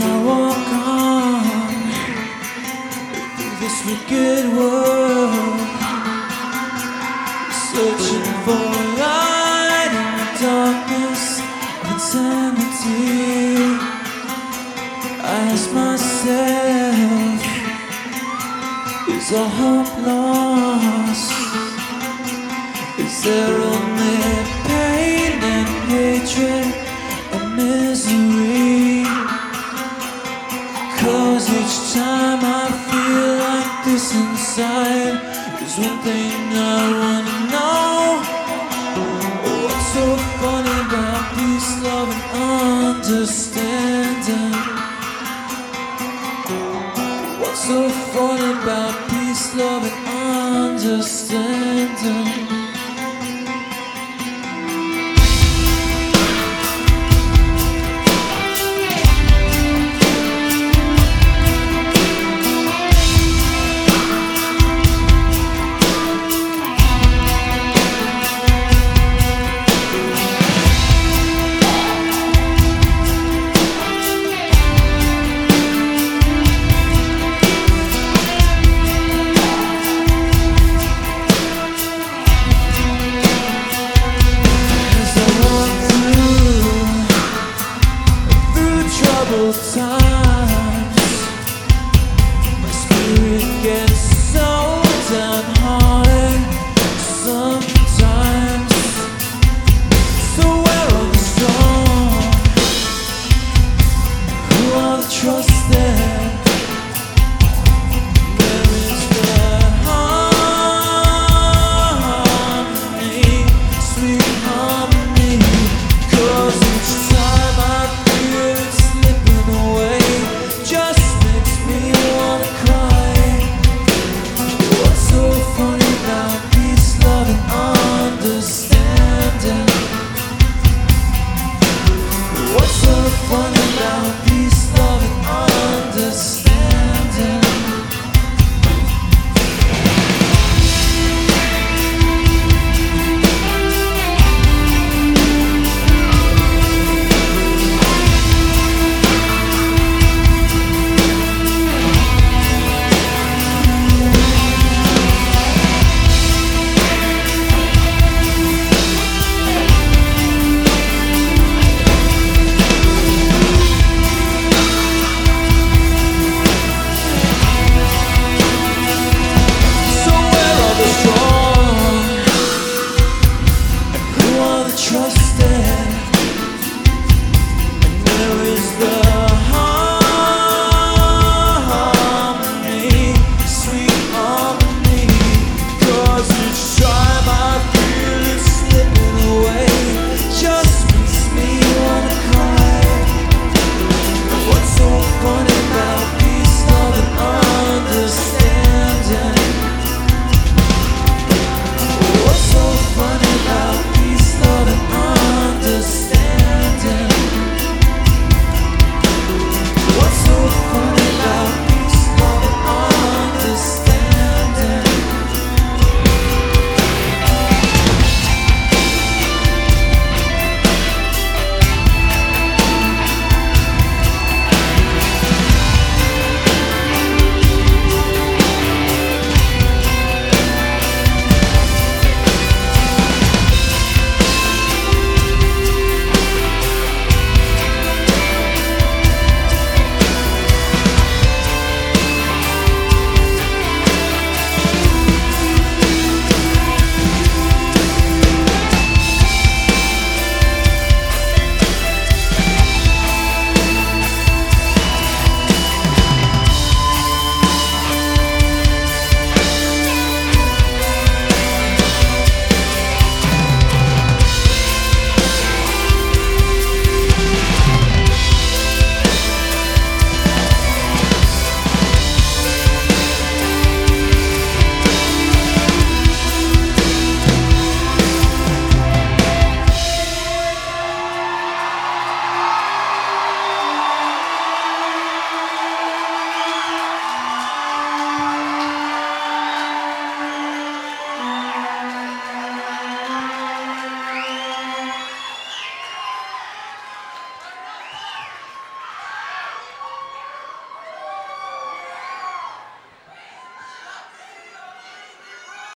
walk on. Through this wicked world, searching for light in the darkness of insanity, I ask myself, is all hope lost? Is there only pain and hatred there's one thing I wanna know. What's so funny about peace, love, and understanding? What's so funny about peace, love, and understanding?